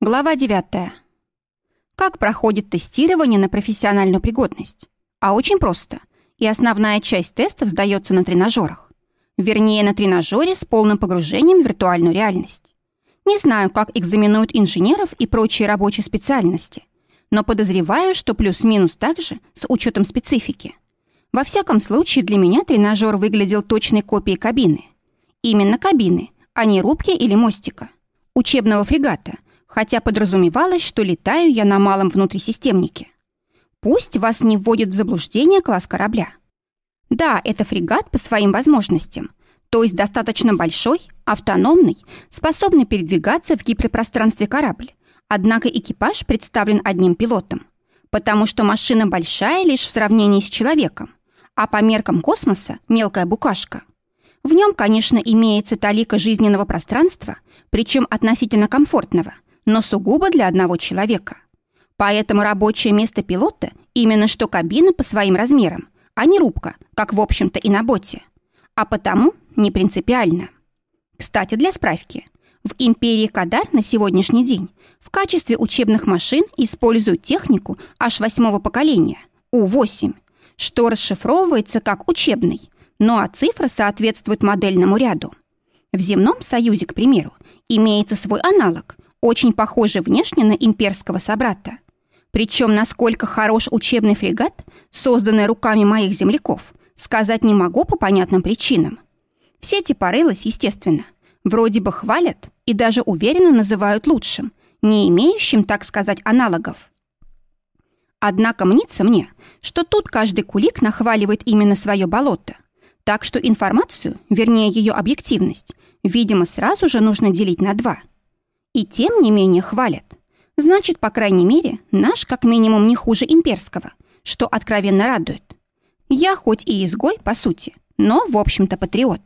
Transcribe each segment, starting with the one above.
Глава 9. Как проходит тестирование на профессиональную пригодность? А очень просто. И основная часть тестов сдается на тренажерах. Вернее, на тренажере с полным погружением в виртуальную реальность. Не знаю, как экзаменуют инженеров и прочие рабочие специальности, но подозреваю, что плюс-минус так же, с учетом специфики. Во всяком случае, для меня тренажер выглядел точной копией кабины. Именно кабины, а не рубки или мостика. Учебного фрегата – хотя подразумевалось, что летаю я на малом внутрисистемнике. Пусть вас не вводит в заблуждение класс корабля. Да, это фрегат по своим возможностям, то есть достаточно большой, автономный, способный передвигаться в гиперпространстве корабль. Однако экипаж представлен одним пилотом, потому что машина большая лишь в сравнении с человеком, а по меркам космоса мелкая букашка. В нем, конечно, имеется талика жизненного пространства, причем относительно комфортного – но сугубо для одного человека. Поэтому рабочее место пилота именно что кабина по своим размерам, а не рубка, как в общем-то и на боте. А потому не принципиально. Кстати, для справки. В империи Кадар на сегодняшний день в качестве учебных машин используют технику аж восьмого поколения, У-8, что расшифровывается как учебный, ну а цифра соответствует модельному ряду. В земном союзе, к примеру, имеется свой аналог – очень похожий внешне на имперского собрата. Причем, насколько хорош учебный фрегат, созданный руками моих земляков, сказать не могу по понятным причинам. Все типорылось, естественно. Вроде бы хвалят и даже уверенно называют лучшим, не имеющим, так сказать, аналогов. Однако мнится мне, что тут каждый кулик нахваливает именно свое болото. Так что информацию, вернее ее объективность, видимо, сразу же нужно делить на два – и тем не менее хвалят. Значит, по крайней мере, наш как минимум не хуже имперского, что откровенно радует. Я хоть и изгой, по сути, но, в общем-то, патриот.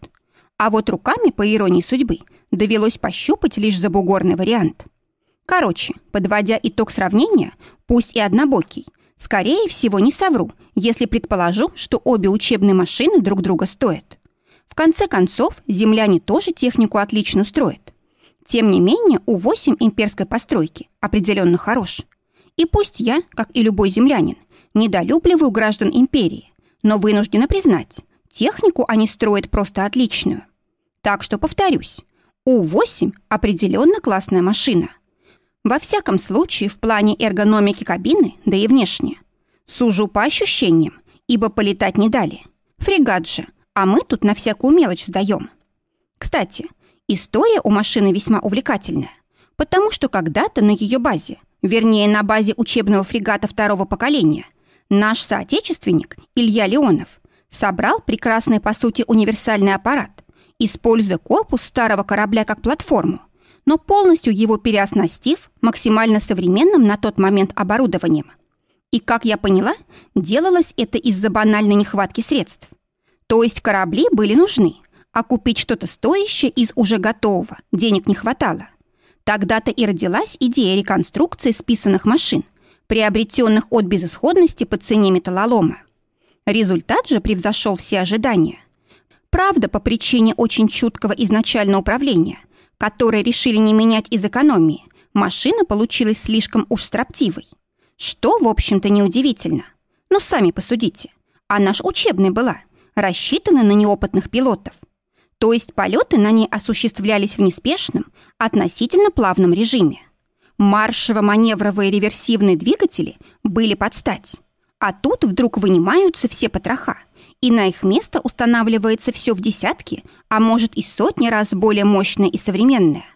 А вот руками, по иронии судьбы, довелось пощупать лишь забугорный вариант. Короче, подводя итог сравнения, пусть и однобокий, скорее всего, не совру, если предположу, что обе учебные машины друг друга стоят. В конце концов, земляне тоже технику отлично строят. Тем не менее, У-8 имперской постройки определенно хорош. И пусть я, как и любой землянин, недолюбливаю граждан империи, но вынуждена признать, технику они строят просто отличную. Так что повторюсь, У-8 определенно классная машина. Во всяком случае, в плане эргономики кабины, да и внешне. Сужу по ощущениям, ибо полетать не дали. Фрегат же, а мы тут на всякую мелочь сдаем. Кстати, История у машины весьма увлекательная, потому что когда-то на ее базе, вернее, на базе учебного фрегата второго поколения, наш соотечественник Илья Леонов собрал прекрасный, по сути, универсальный аппарат, используя корпус старого корабля как платформу, но полностью его переоснастив максимально современным на тот момент оборудованием. И, как я поняла, делалось это из-за банальной нехватки средств. То есть корабли были нужны, а купить что-то стоящее из уже готового денег не хватало. Тогда-то и родилась идея реконструкции списанных машин, приобретенных от безысходности по цене металлолома. Результат же превзошел все ожидания. Правда, по причине очень чуткого изначального управления, которое решили не менять из экономии, машина получилась слишком уж строптивой. Что, в общем-то, неудивительно. Но сами посудите. Она ж учебной была, рассчитана на неопытных пилотов – то есть полеты на ней осуществлялись в неспешном, относительно плавном режиме. Маршево-маневровые реверсивные двигатели были под стать. А тут вдруг вынимаются все потроха, и на их место устанавливается все в десятки, а может и сотни раз более мощное и современное.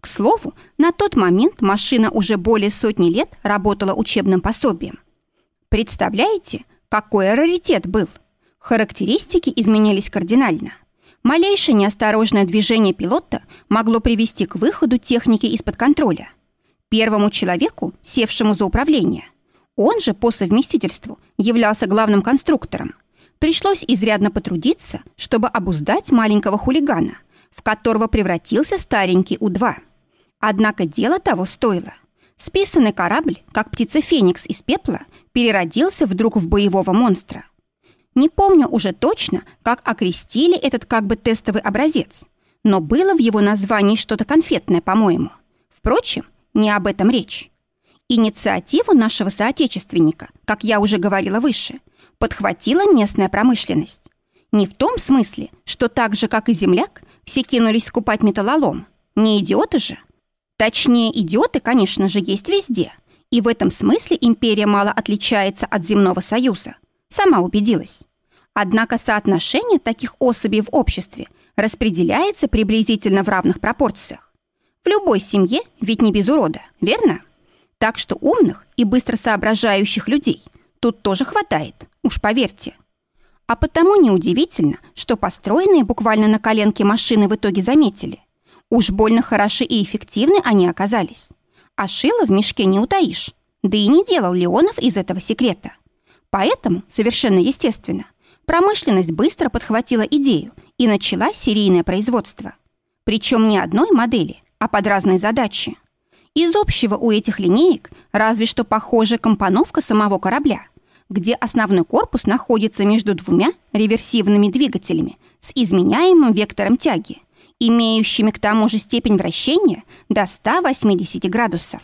К слову, на тот момент машина уже более сотни лет работала учебным пособием. Представляете, какой раритет был? Характеристики изменялись кардинально – Малейшее неосторожное движение пилота могло привести к выходу техники из-под контроля. Первому человеку, севшему за управление, он же по совместительству являлся главным конструктором, пришлось изрядно потрудиться, чтобы обуздать маленького хулигана, в которого превратился старенький У-2. Однако дело того стоило. Списанный корабль, как птица Феникс из пепла, переродился вдруг в боевого монстра – не помню уже точно, как окрестили этот как бы тестовый образец, но было в его названии что-то конфетное, по-моему. Впрочем, не об этом речь. Инициативу нашего соотечественника, как я уже говорила выше, подхватила местная промышленность. Не в том смысле, что так же, как и земляк, все кинулись скупать металлолом. Не идиоты же. Точнее, идиоты, конечно же, есть везде. И в этом смысле империя мало отличается от земного союза. Сама убедилась. Однако соотношение таких особей в обществе распределяется приблизительно в равных пропорциях. В любой семье ведь не без урода, верно? Так что умных и быстро соображающих людей тут тоже хватает, уж поверьте. А потому неудивительно, что построенные буквально на коленке машины в итоге заметили. Уж больно хороши и эффективны они оказались. А шило в мешке не утаишь. Да и не делал Леонов из этого секрета. Поэтому, совершенно естественно, промышленность быстро подхватила идею и начала серийное производство. Причем не одной модели, а под разные задачи. Из общего у этих линеек разве что похожая компоновка самого корабля, где основной корпус находится между двумя реверсивными двигателями с изменяемым вектором тяги, имеющими к тому же степень вращения до 180 градусов.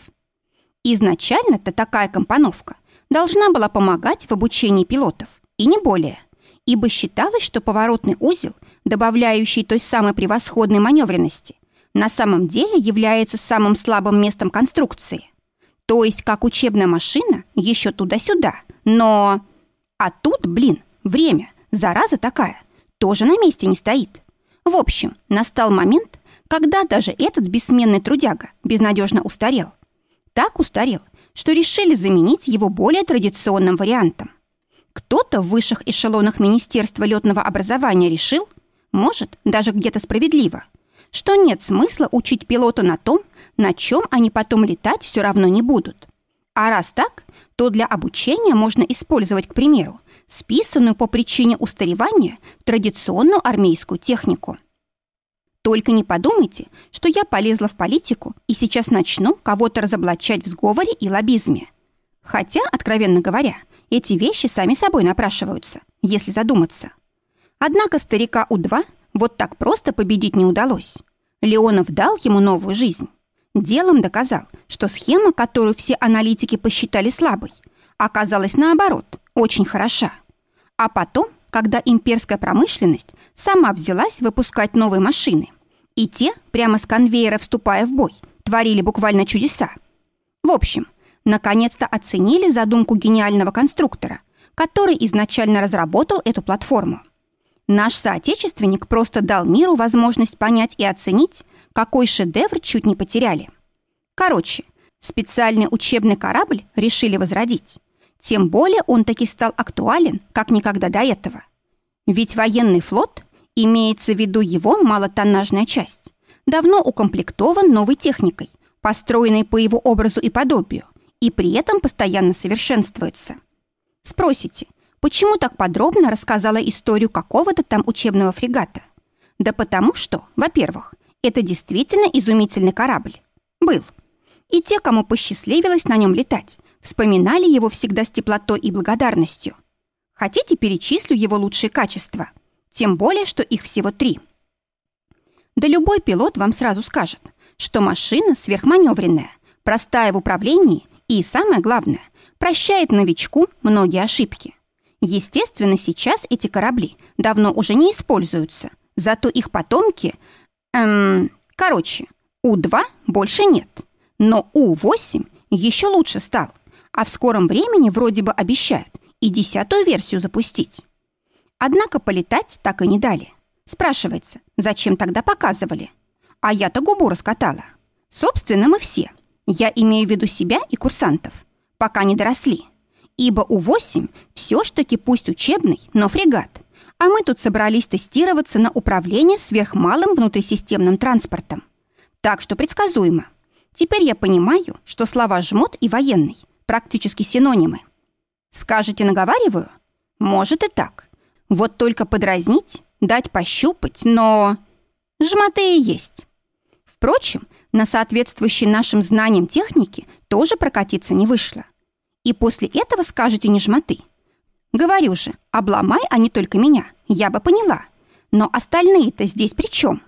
Изначально-то такая компоновка должна была помогать в обучении пилотов, и не более, ибо считалось, что поворотный узел, добавляющий той самой превосходной маневренности, на самом деле является самым слабым местом конструкции. То есть, как учебная машина, еще туда-сюда. Но... А тут, блин, время, зараза такая, тоже на месте не стоит. В общем, настал момент, когда даже этот бессменный трудяга безнадежно устарел. Так устарел, что решили заменить его более традиционным вариантом. Кто-то в высших эшелонах Министерства летного образования решил, может, даже где-то справедливо, что нет смысла учить пилота на том, на чем они потом летать все равно не будут. А раз так, то для обучения можно использовать, к примеру, списанную по причине устаревания традиционную армейскую технику. Только не подумайте, что я полезла в политику и сейчас начну кого-то разоблачать в сговоре и лоббизме. Хотя, откровенно говоря, эти вещи сами собой напрашиваются, если задуматься. Однако старика У-2 вот так просто победить не удалось. Леонов дал ему новую жизнь. Делом доказал, что схема, которую все аналитики посчитали слабой, оказалась наоборот, очень хороша. А потом, когда имперская промышленность сама взялась выпускать новые машины, и те, прямо с конвейера вступая в бой, творили буквально чудеса. В общем, наконец-то оценили задумку гениального конструктора, который изначально разработал эту платформу. Наш соотечественник просто дал миру возможность понять и оценить, какой шедевр чуть не потеряли. Короче, специальный учебный корабль решили возродить. Тем более он таки стал актуален, как никогда до этого. Ведь военный флот, имеется в виду его малотоннажная часть, давно укомплектован новой техникой, построенной по его образу и подобию, и при этом постоянно совершенствуется. Спросите, почему так подробно рассказала историю какого-то там учебного фрегата? Да потому что, во-первых, это действительно изумительный корабль. Был. И те, кому посчастливилось на нем летать, вспоминали его всегда с теплотой и благодарностью. Хотите, перечислю его лучшие качества? Тем более, что их всего три. Да любой пилот вам сразу скажет, что машина сверхманевренная, простая в управлении и, самое главное, прощает новичку многие ошибки. Естественно, сейчас эти корабли давно уже не используются, зато их потомки... Эм, короче, У-2 больше нет, но У-8 еще лучше стал, а в скором времени вроде бы обещают и десятую версию запустить. Однако полетать так и не дали. Спрашивается, зачем тогда показывали? А я-то губу раскатала. Собственно, мы все. Я имею в виду себя и курсантов. Пока не доросли ибо У-8 все ж таки пусть учебный, но фрегат. А мы тут собрались тестироваться на управление сверхмалым внутрисистемным транспортом. Так что предсказуемо. Теперь я понимаю, что слова «жмот» и «военный» практически синонимы. Скажете, наговариваю? Может и так. Вот только подразнить, дать пощупать, но... Жмоты и есть. Впрочем, на соответствующей нашим знаниям техники тоже прокатиться не вышло. И после этого скажете не жмоты. Говорю же, обломай они только меня, я бы поняла. Но остальные-то здесь при чем?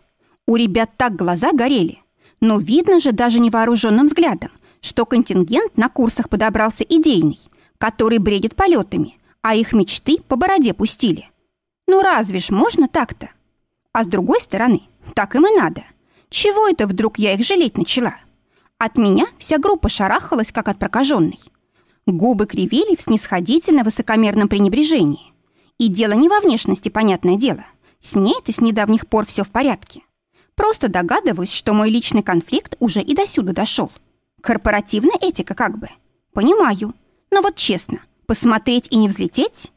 У ребят так глаза горели. Но видно же даже невооруженным взглядом, что контингент на курсах подобрался идейный, который бредит полетами, а их мечты по бороде пустили. Ну разве ж можно так-то? А с другой стороны, так им и надо. Чего это вдруг я их жалеть начала? От меня вся группа шарахалась, как от прокаженной. Губы кривили в снисходительно-высокомерном пренебрежении. И дело не во внешности, понятное дело. С ней-то с недавних пор все в порядке. Просто догадываюсь, что мой личный конфликт уже и досюда дошел. Корпоративная этика как бы. Понимаю. Но вот честно, посмотреть и не взлететь?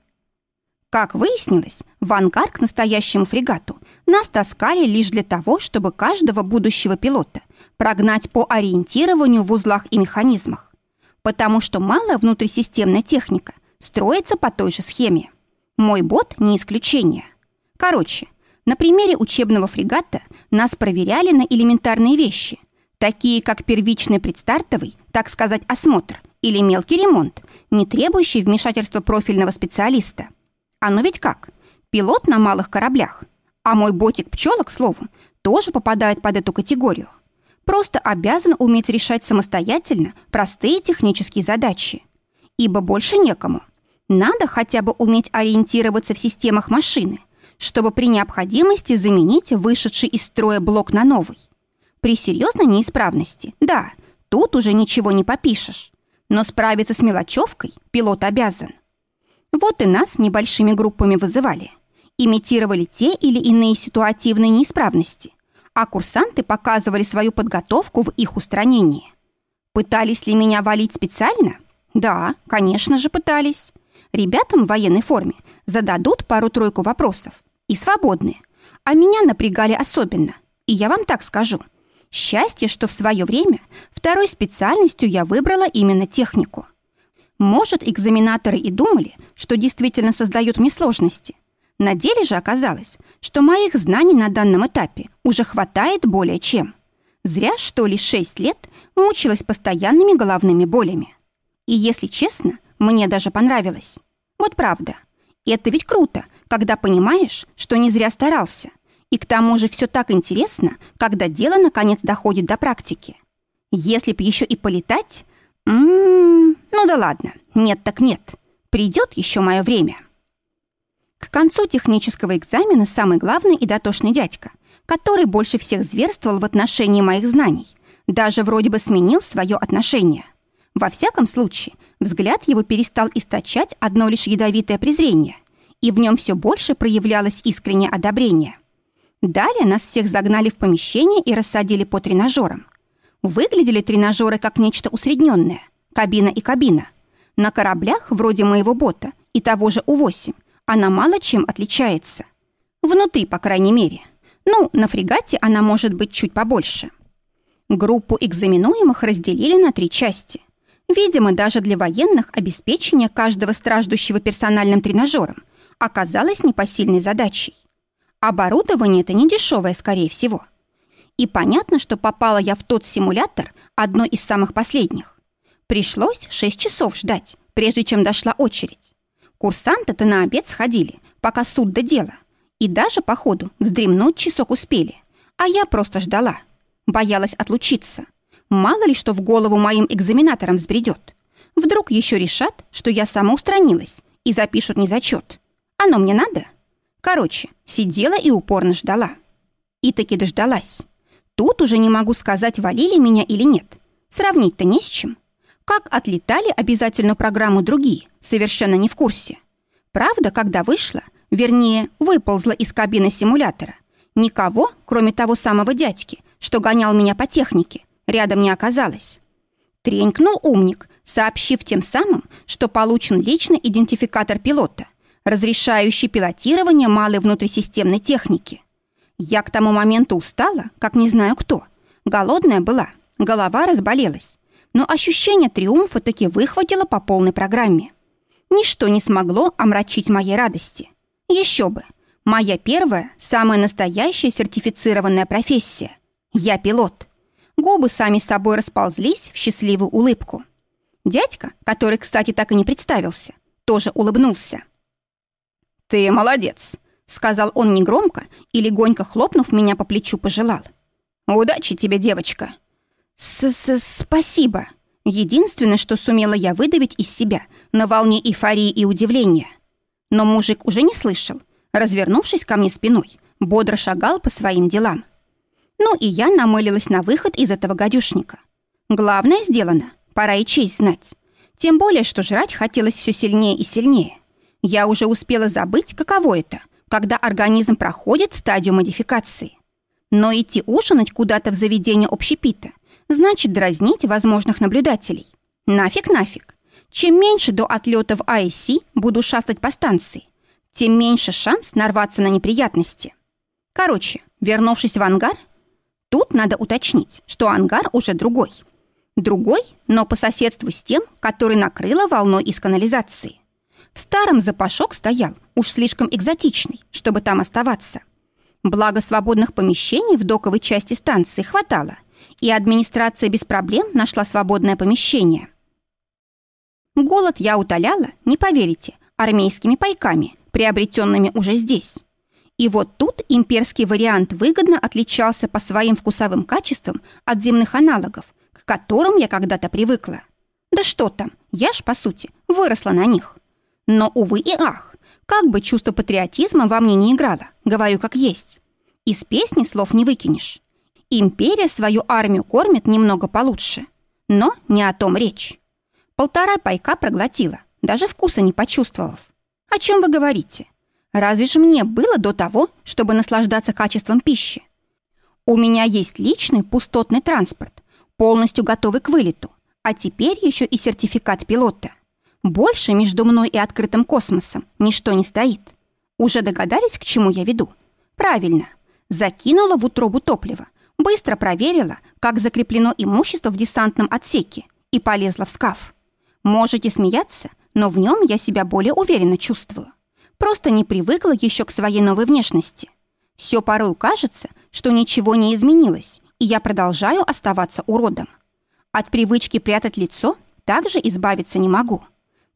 Как выяснилось, в ангар к настоящему фрегату нас таскали лишь для того, чтобы каждого будущего пилота прогнать по ориентированию в узлах и механизмах. Потому что малая внутрисистемная техника строится по той же схеме. Мой бот не исключение. Короче, на примере учебного фрегата нас проверяли на элементарные вещи, такие как первичный предстартовый, так сказать, осмотр или мелкий ремонт, не требующий вмешательства профильного специалиста. А ну ведь как? Пилот на малых кораблях. А мой ботик-пчела, к слову, тоже попадает под эту категорию. Просто обязан уметь решать самостоятельно простые технические задачи. Ибо больше некому. Надо хотя бы уметь ориентироваться в системах машины, чтобы при необходимости заменить вышедший из строя блок на новый. При серьезной неисправности, да, тут уже ничего не попишешь. Но справиться с мелочевкой пилот обязан. Вот и нас небольшими группами вызывали. Имитировали те или иные ситуативные неисправности, а курсанты показывали свою подготовку в их устранении. Пытались ли меня валить специально? Да, конечно же, пытались. Ребятам в военной форме зададут пару-тройку вопросов, и свободные. А меня напрягали особенно. И я вам так скажу. Счастье, что в свое время второй специальностью я выбрала именно технику. Может, экзаменаторы и думали, что действительно создают мне сложности. На деле же оказалось, что моих знаний на данном этапе уже хватает более чем. Зря, что ли, шесть лет мучилась постоянными головными болями. И, если честно, мне даже понравилось. Вот правда. Это ведь круто, когда понимаешь, что не зря старался. И к тому же все так интересно, когда дело наконец доходит до практики. Если б еще и полетать... М -м -м, ну да ладно, нет так нет. Придет еще мое время. К концу технического экзамена самый главный и дотошный дядька, который больше всех зверствовал в отношении моих знаний, даже вроде бы сменил свое отношение. Во всяком случае, взгляд его перестал источать одно лишь ядовитое презрение – и в нем все больше проявлялось искреннее одобрение. Далее нас всех загнали в помещение и рассадили по тренажерам. Выглядели тренажеры как нечто усредненное, кабина и кабина. На кораблях, вроде моего бота и того же У-8, она мало чем отличается. Внутри, по крайней мере. Ну, на фрегате она может быть чуть побольше. Группу экзаменуемых разделили на три части. Видимо, даже для военных обеспечение каждого страждущего персональным тренажером оказалась непосильной задачей. Оборудование это не дешевое, скорее всего. И понятно, что попала я в тот симулятор, одной из самых последних. Пришлось шесть часов ждать, прежде чем дошла очередь. Курсанты-то на обед сходили, пока суд до дела. И даже, по ходу, вздремнуть часок успели. А я просто ждала. Боялась отлучиться. Мало ли что в голову моим экзаменаторам взбредет. Вдруг еще решат, что я самоустранилась и запишут незачет. Оно мне надо? Короче, сидела и упорно ждала. И таки дождалась. Тут уже не могу сказать, валили меня или нет. Сравнить-то не с чем. Как отлетали обязательную программу другие, совершенно не в курсе. Правда, когда вышла, вернее, выползла из кабины симулятора, никого, кроме того самого дядьки, что гонял меня по технике, рядом не оказалось. Тренькнул умник, сообщив тем самым, что получен личный идентификатор пилота – разрешающий пилотирование малой внутрисистемной техники. Я к тому моменту устала, как не знаю кто. Голодная была, голова разболелась. Но ощущение триумфа таки выхватило по полной программе. Ничто не смогло омрачить моей радости. Еще бы. Моя первая, самая настоящая сертифицированная профессия. Я пилот. Губы сами собой расползлись в счастливую улыбку. Дядька, который, кстати, так и не представился, тоже улыбнулся. «Ты молодец», — сказал он негромко и, легонько хлопнув меня по плечу, пожелал. Удачи тебе, девочка. С -с Спасибо. Единственное, что сумела я выдавить из себя на волне эйфории и удивления. Но мужик уже не слышал. Развернувшись ко мне спиной, бодро шагал по своим делам. Ну и я намылилась на выход из этого гадюшника. Главное сделано, пора и честь знать. Тем более, что жрать хотелось все сильнее и сильнее. Я уже успела забыть, каково это, когда организм проходит стадию модификации. Но идти ужинать куда-то в заведение общепита значит дразнить возможных наблюдателей. Нафиг, нафиг. Чем меньше до отлета в АСИ буду шастать по станции, тем меньше шанс нарваться на неприятности. Короче, вернувшись в ангар, тут надо уточнить, что ангар уже другой. Другой, но по соседству с тем, который накрыло волной из канализации. Старом запашок стоял, уж слишком экзотичный, чтобы там оставаться. Благо свободных помещений в доковой части станции хватало, и администрация без проблем нашла свободное помещение. Голод я утоляла, не поверите, армейскими пайками, приобретенными уже здесь. И вот тут имперский вариант выгодно отличался по своим вкусовым качествам от земных аналогов, к которым я когда-то привыкла. Да что там, я ж, по сути, выросла на них. Но, увы и ах, как бы чувство патриотизма во мне не играло, говорю как есть. Из песни слов не выкинешь. Империя свою армию кормит немного получше. Но не о том речь. Полтора пайка проглотила, даже вкуса не почувствовав. О чем вы говорите? Разве же мне было до того, чтобы наслаждаться качеством пищи? У меня есть личный пустотный транспорт, полностью готовый к вылету, а теперь еще и сертификат пилота. Больше между мной и открытым космосом ничто не стоит. Уже догадались, к чему я веду? Правильно. Закинула в утробу топливо, быстро проверила, как закреплено имущество в десантном отсеке и полезла в скаф. Можете смеяться, но в нем я себя более уверенно чувствую. Просто не привыкла еще к своей новой внешности. Все порой кажется, что ничего не изменилось, и я продолжаю оставаться уродом. От привычки прятать лицо также избавиться не могу.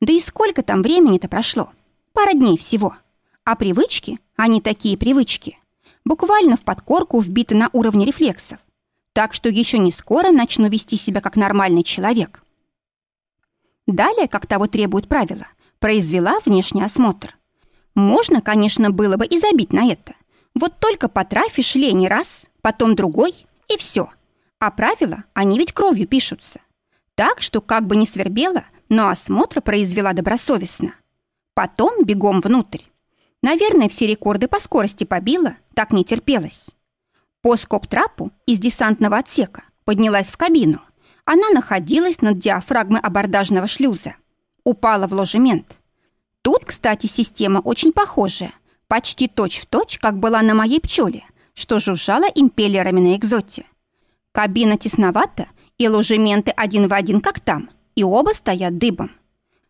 Да и сколько там времени-то прошло? Пара дней всего. А привычки, они такие привычки, буквально в подкорку вбиты на уровне рефлексов. Так что еще не скоро начну вести себя как нормальный человек. Далее, как того требуют правила, произвела внешний осмотр. Можно, конечно, было бы и забить на это. Вот только потрафишь лень раз, потом другой, и все. А правила, они ведь кровью пишутся. Так что, как бы ни свербело, но осмотр произвела добросовестно. Потом бегом внутрь. Наверное, все рекорды по скорости побила, так не терпелось. По скоб-трапу из десантного отсека поднялась в кабину. Она находилась над диафрагмой абордажного шлюза. Упала в ложемент. Тут, кстати, система очень похожая. Почти точь-в-точь, точь, как была на моей пчеле, что жужжала импеллерами на экзоте. Кабина тесновата, и ложементы один в один, как там – и оба стоят дыбом.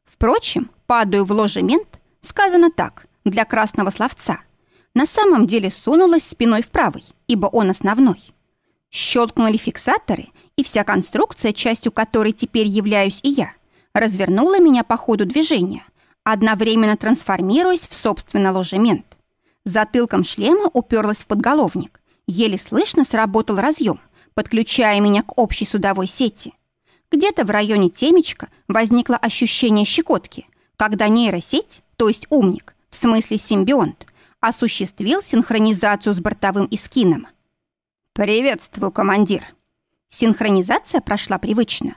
Впрочем, падаю в ложемент, сказано так, для красного словца. На самом деле сунулась спиной в правый, ибо он основной. Щелкнули фиксаторы, и вся конструкция, частью которой теперь являюсь и я, развернула меня по ходу движения, одновременно трансформируясь в собственно ложемент. Затылком шлема уперлась в подголовник. Еле слышно сработал разъем, подключая меня к общей судовой сети. Где-то в районе темечка возникло ощущение щекотки, когда нейросеть, то есть умник, в смысле симбионт, осуществил синхронизацию с бортовым искином. «Приветствую, командир!» Синхронизация прошла привычно.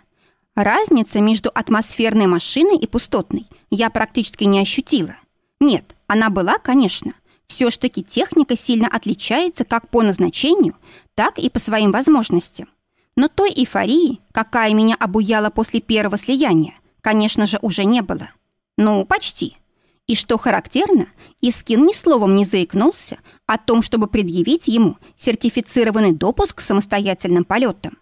Разница между атмосферной машиной и пустотной я практически не ощутила. Нет, она была, конечно. Все ж таки техника сильно отличается как по назначению, так и по своим возможностям. Но той эйфории, какая меня обуяла после первого слияния, конечно же, уже не было. Ну, почти. И что характерно, Искин ни словом не заикнулся о том, чтобы предъявить ему сертифицированный допуск к самостоятельным полетам.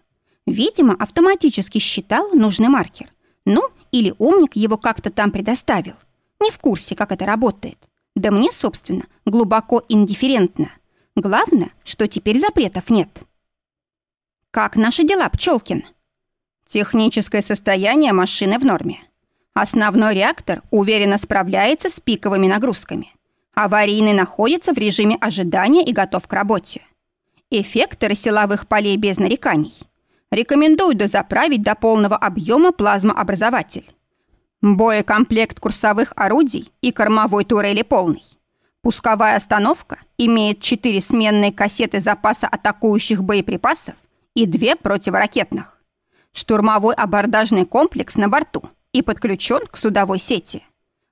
Видимо, автоматически считал нужный маркер. Ну, или умник его как-то там предоставил. Не в курсе, как это работает. Да мне, собственно, глубоко индифферентно. Главное, что теперь запретов нет. Как наши дела, Пчелкин? Техническое состояние машины в норме. Основной реактор уверенно справляется с пиковыми нагрузками. Аварийный находится в режиме ожидания и готов к работе. Эффекторы силовых полей без нареканий. Рекомендую дозаправить до полного объема плазмообразователь. Боекомплект курсовых орудий и кормовой турели полный. Пусковая остановка имеет четыре сменные кассеты запаса атакующих боеприпасов и две противоракетных. Штурмовой абордажный комплекс на борту и подключен к судовой сети.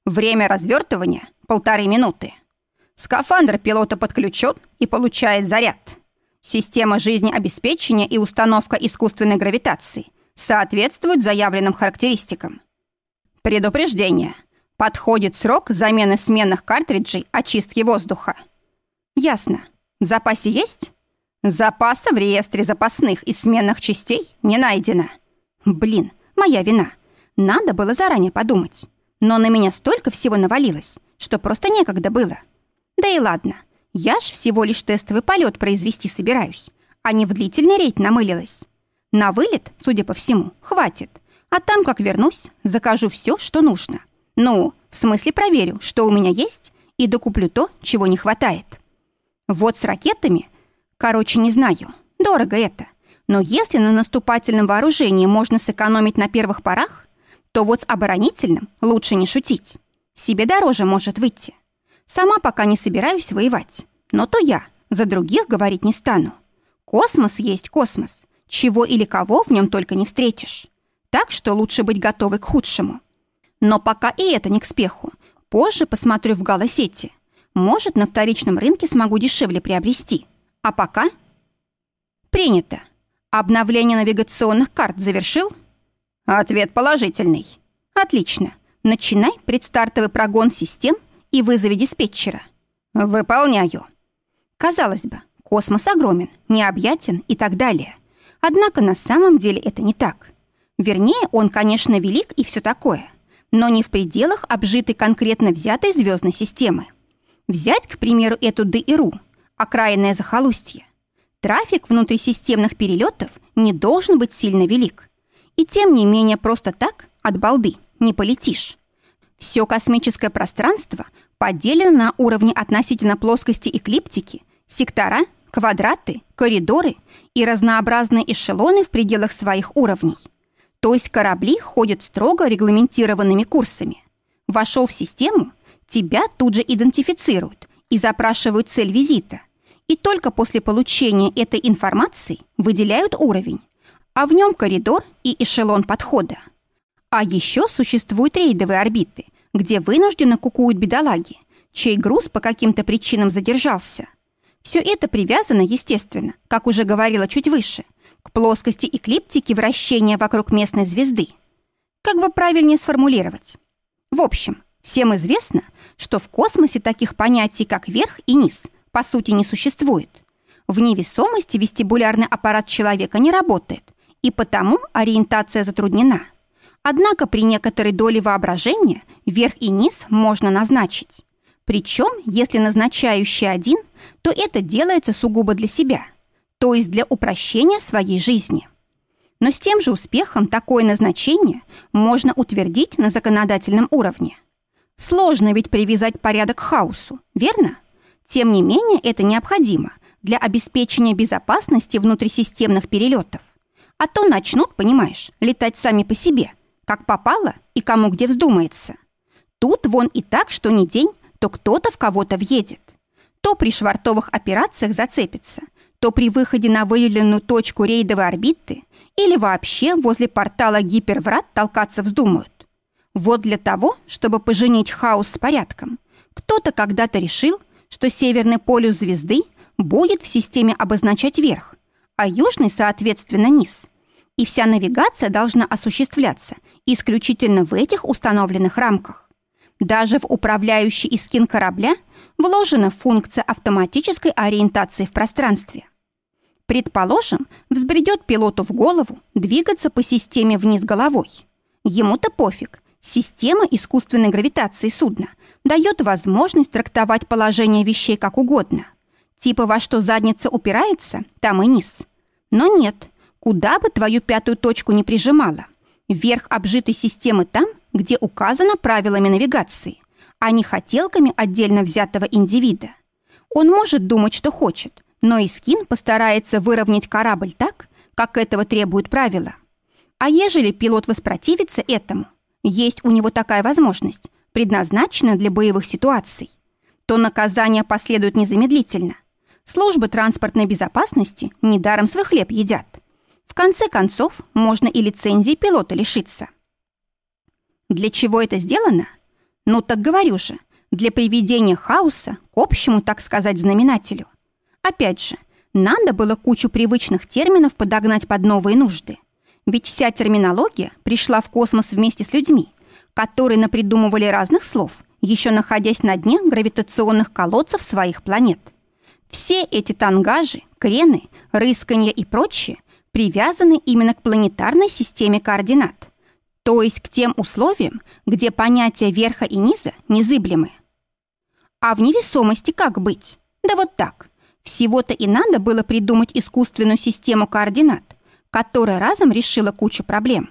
Время развертывания – полторы минуты. Скафандр пилота подключен и получает заряд. Система жизнеобеспечения и установка искусственной гравитации соответствуют заявленным характеристикам. Предупреждение. Подходит срок замены сменных картриджей очистки воздуха. Ясно. В запасе есть? Запаса в реестре запасных и сменных частей не найдено. Блин, моя вина. Надо было заранее подумать. Но на меня столько всего навалилось, что просто некогда было. Да и ладно, я ж всего лишь тестовый полет произвести собираюсь, а не в длительный рейд намылилась. На вылет, судя по всему, хватит. А там, как вернусь, закажу все, что нужно. Ну, в смысле проверю, что у меня есть, и докуплю то, чего не хватает. Вот с ракетами... Короче, не знаю. Дорого это. Но если на наступательном вооружении можно сэкономить на первых порах, то вот с оборонительным лучше не шутить. Себе дороже может выйти. Сама пока не собираюсь воевать. Но то я, за других говорить не стану. Космос есть космос. Чего или кого в нем только не встретишь. Так что лучше быть готовой к худшему. Но пока и это не к спеху. Позже посмотрю в галосети. Может, на вторичном рынке смогу дешевле приобрести. А пока... Принято. Обновление навигационных карт завершил? Ответ положительный. Отлично. Начинай предстартовый прогон систем и вызови диспетчера. Выполняю. Казалось бы, космос огромен, необъятен и так далее. Однако на самом деле это не так. Вернее, он, конечно, велик и все такое, но не в пределах обжитой конкретно взятой звездной системы. Взять, к примеру, эту ДИРУ, окраинное захолустье. Трафик внутрисистемных перелетов не должен быть сильно велик. И тем не менее просто так, от балды, не полетишь. Все космическое пространство поделено на уровни относительно плоскости эклиптики, сектора, квадраты, коридоры и разнообразные эшелоны в пределах своих уровней – то есть корабли ходят строго регламентированными курсами. Вошел в систему, тебя тут же идентифицируют и запрашивают цель визита. И только после получения этой информации выделяют уровень, а в нем коридор и эшелон подхода. А еще существуют рейдовые орбиты, где вынужденно кукуют бедолаги, чей груз по каким-то причинам задержался. Все это привязано, естественно, как уже говорила чуть выше, к плоскости эклиптики вращения вокруг местной звезды. Как бы правильнее сформулировать? В общем, всем известно, что в космосе таких понятий, как верх и низ, по сути не существует. В невесомости вестибулярный аппарат человека не работает, и потому ориентация затруднена. Однако при некоторой доле воображения верх и низ можно назначить. Причем, если назначающий один, то это делается сугубо для себя – то есть для упрощения своей жизни. Но с тем же успехом такое назначение можно утвердить на законодательном уровне. Сложно ведь привязать порядок к хаосу, верно? Тем не менее, это необходимо для обеспечения безопасности внутрисистемных перелетов. А то начнут, понимаешь, летать сами по себе, как попало и кому где вздумается. Тут вон и так, что не день, то кто-то в кого-то въедет. То при швартовых операциях зацепится, то при выходе на выявленную точку рейдовой орбиты или вообще возле портала гиперврат толкаться вздумают. Вот для того, чтобы поженить хаос с порядком, кто-то когда-то решил, что северный полюс звезды будет в системе обозначать верх, а южный, соответственно, низ. И вся навигация должна осуществляться исключительно в этих установленных рамках. Даже в управляющий искин корабля вложена функция автоматической ориентации в пространстве. Предположим, взбредет пилоту в голову двигаться по системе вниз головой. Ему-то пофиг. Система искусственной гравитации судна дает возможность трактовать положение вещей как угодно. Типа во что задница упирается, там и низ. Но нет, куда бы твою пятую точку не прижимала. Верх обжитой системы там, где указано правилами навигации, а не хотелками отдельно взятого индивида. Он может думать, что хочет, Но Искин постарается выровнять корабль так, как этого требуют правила. А ежели пилот воспротивится этому, есть у него такая возможность, предназначенная для боевых ситуаций, то наказание последует незамедлительно. Службы транспортной безопасности недаром свой хлеб едят. В конце концов, можно и лицензии пилота лишиться. Для чего это сделано? Ну так говорю же, для приведения хаоса к общему, так сказать, знаменателю. Опять же, надо было кучу привычных терминов подогнать под новые нужды. Ведь вся терминология пришла в космос вместе с людьми, которые напридумывали разных слов, еще находясь на дне гравитационных колодцев своих планет. Все эти тангажи, крены, рысканья и прочее привязаны именно к планетарной системе координат, то есть к тем условиям, где понятия верха и низа незыблемы. А в невесомости как быть? Да вот так. Всего-то и надо было придумать искусственную систему координат, которая разом решила кучу проблем.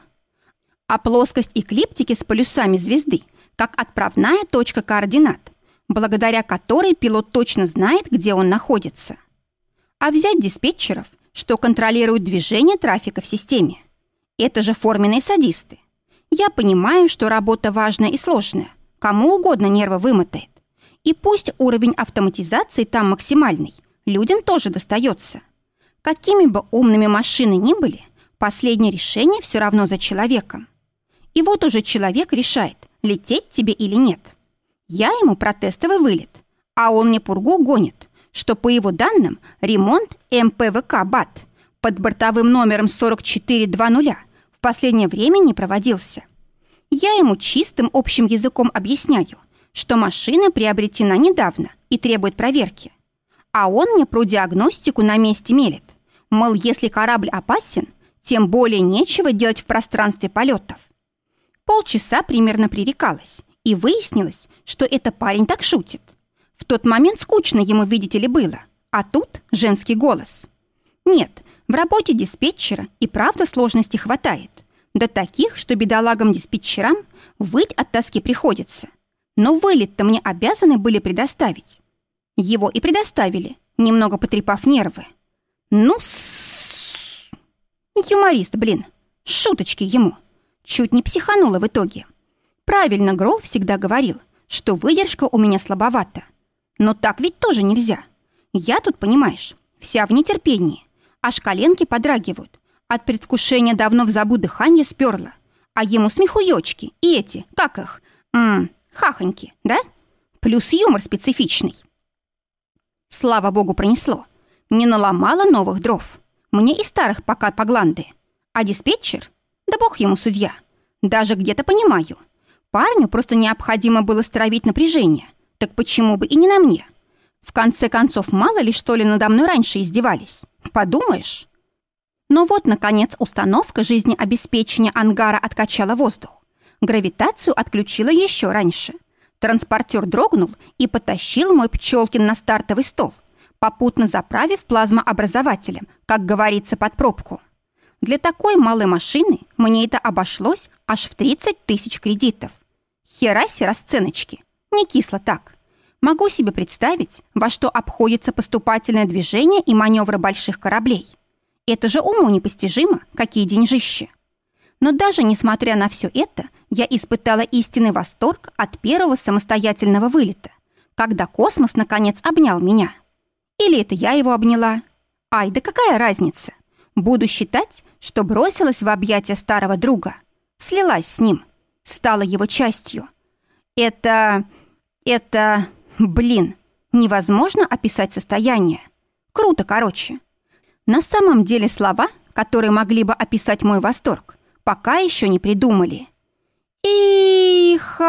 А плоскость эклиптики с полюсами звезды как отправная точка координат, благодаря которой пилот точно знает, где он находится. А взять диспетчеров, что контролируют движение трафика в системе. Это же форменные садисты. Я понимаю, что работа важная и сложная, кому угодно нервы вымотает. И пусть уровень автоматизации там максимальный, людям тоже достается. Какими бы умными машины ни были, последнее решение все равно за человеком. И вот уже человек решает, лететь тебе или нет. Я ему протестовый вылет, а он мне пургу гонит, что по его данным ремонт МПВК БАТ под бортовым номером 4420 в последнее время не проводился. Я ему чистым общим языком объясняю, что машина приобретена недавно и требует проверки. А он мне про диагностику на месте мелет. Мол, если корабль опасен, тем более нечего делать в пространстве полетов. Полчаса примерно пререкалась, и выяснилось, что это парень так шутит. В тот момент скучно ему, видите ли, было. А тут женский голос. Нет, в работе диспетчера и правда сложностей хватает. До таких, что бедолагам-диспетчерам выть от тоски приходится. Но вылет-то мне обязаны были предоставить. Его и предоставили, немного потрепав нервы. Ну, Юморист, блин. Шуточки ему. Чуть не психанула в итоге. Правильно Грол всегда говорил, что выдержка у меня слабовата. Но так ведь тоже нельзя. Я тут, понимаешь, вся в нетерпении. Аж коленки подрагивают. От предвкушения давно в забу дыхание сперло. А ему смехуёчки и эти, как их, -м, хахоньки, да? Плюс юмор специфичный. Слава богу, пронесло. Не наломала новых дров. Мне и старых пока погланды. А диспетчер? Да бог ему судья. Даже где-то понимаю. Парню просто необходимо было стравить напряжение. Так почему бы и не на мне? В конце концов, мало ли что ли надо мной раньше издевались. Подумаешь. Но вот, наконец, установка жизнеобеспечения ангара откачала воздух. Гравитацию отключила еще раньше. Транспортер дрогнул и потащил мой Пчелкин на стартовый стол, попутно заправив плазмообразователем, как говорится, под пробку. Для такой малой машины мне это обошлось аж в 30 тысяч кредитов. Хераси расценочки. Не кисло так. Могу себе представить, во что обходится поступательное движение и маневры больших кораблей. Это же уму непостижимо, какие деньжищи. Но даже несмотря на все это, я испытала истинный восторг от первого самостоятельного вылета, когда космос, наконец, обнял меня. Или это я его обняла? Ай, да какая разница? Буду считать, что бросилась в объятия старого друга, слилась с ним, стала его частью. Это... это... блин, невозможно описать состояние. Круто, короче. На самом деле слова, которые могли бы описать мой восторг, пока еще не придумали. Иха!